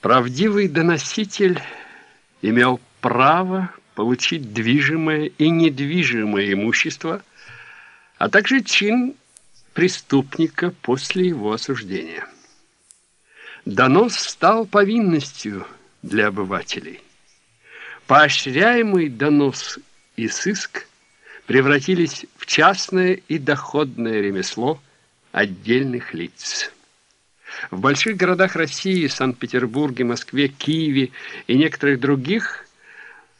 Правдивый доноситель имел право получить движимое и недвижимое имущество, а также чин преступника после его осуждения. Донос стал повинностью для обывателей. Поощряемый донос и сыск превратились в частное и доходное ремесло отдельных лиц. В больших городах России, Санкт-Петербурге, Москве, Киеве и некоторых других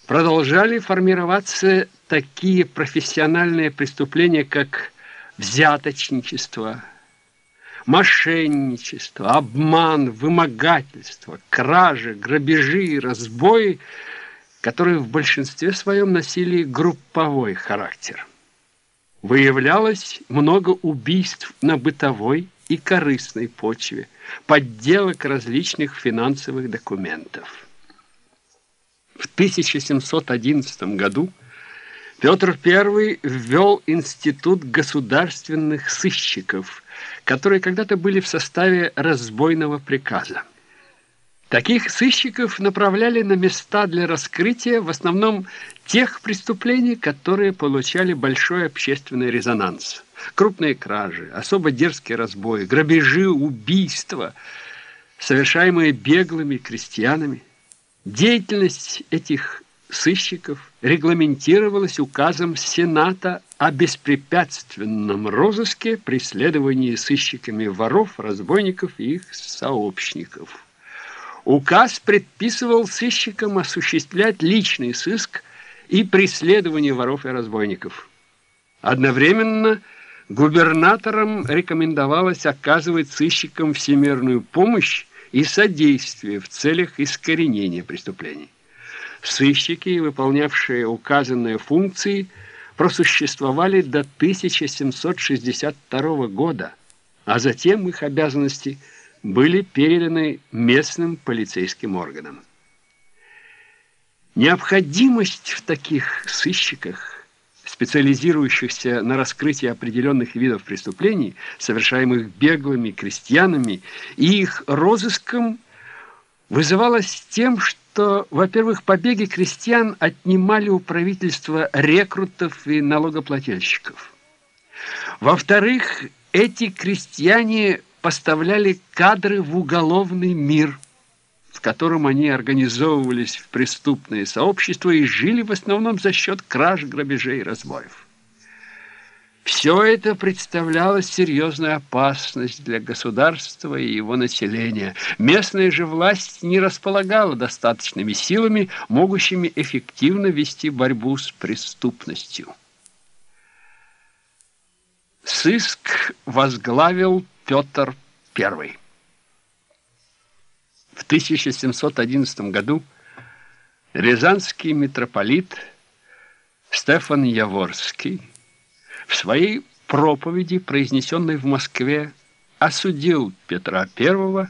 продолжали формироваться такие профессиональные преступления, как взяточничество, мошенничество, обман, вымогательство, кражи, грабежи, разбои, которые в большинстве своем носили групповой характер. Выявлялось много убийств на бытовой и корыстной почве, подделок различных финансовых документов. В 1711 году Петр I ввел институт государственных сыщиков, которые когда-то были в составе разбойного приказа. Таких сыщиков направляли на места для раскрытия в основном тех преступлений, которые получали большой общественный резонанс. Крупные кражи, особо дерзкие разбои, грабежи, убийства, совершаемые беглыми крестьянами. Деятельность этих сыщиков регламентировалась указом Сената о беспрепятственном розыске, преследовании сыщиками воров, разбойников и их сообщников. Указ предписывал сыщикам осуществлять личный сыск и преследование воров и разбойников. Одновременно губернаторам рекомендовалось оказывать сыщикам всемирную помощь и содействие в целях искоренения преступлений. Сыщики, выполнявшие указанные функции, просуществовали до 1762 года, а затем их обязанности – были переданы местным полицейским органам. Необходимость в таких сыщиках, специализирующихся на раскрытии определенных видов преступлений, совершаемых беглыми крестьянами, и их розыском вызывалась тем, что, во-первых, побеги крестьян отнимали у правительства рекрутов и налогоплательщиков. Во-вторых, эти крестьяне поставляли кадры в уголовный мир, в котором они организовывались в преступные сообщества и жили в основном за счет краж, грабежей и разбоев. Все это представляло серьезную опасность для государства и его населения. Местная же власть не располагала достаточными силами, могущими эффективно вести борьбу с преступностью. Сыск возглавил Петр I. В 1711 году рязанский митрополит Стефан Яворский в своей проповеди, произнесенной в Москве, осудил Петра I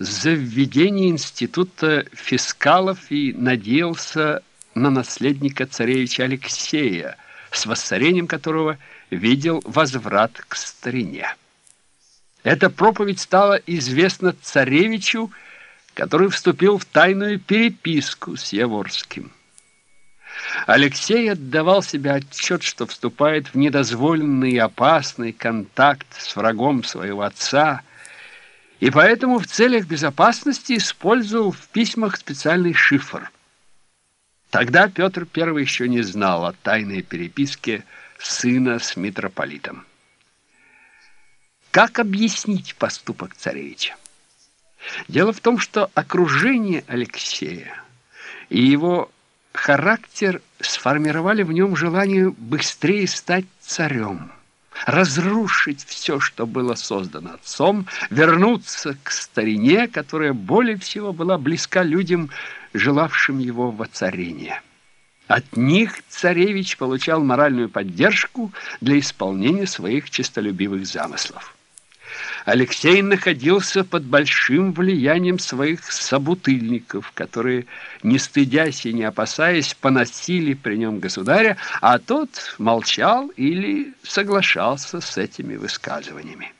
за введение института фискалов и надеялся на наследника царевича Алексея, с воссорением которого видел возврат к старине. Эта проповедь стала известна царевичу, который вступил в тайную переписку с Яворским. Алексей отдавал себе отчет, что вступает в недозволенный и опасный контакт с врагом своего отца, и поэтому в целях безопасности использовал в письмах специальный шифр. Тогда Петр I еще не знал о тайной переписке сына с митрополитом. Как объяснить поступок царевича? Дело в том, что окружение Алексея и его характер сформировали в нем желание быстрее стать царем, разрушить все, что было создано отцом, вернуться к старине, которая более всего была близка людям, желавшим его воцарения. От них царевич получал моральную поддержку для исполнения своих честолюбивых замыслов. Алексей находился под большим влиянием своих собутыльников, которые, не стыдясь и не опасаясь, поносили при нем государя, а тот молчал или соглашался с этими высказываниями.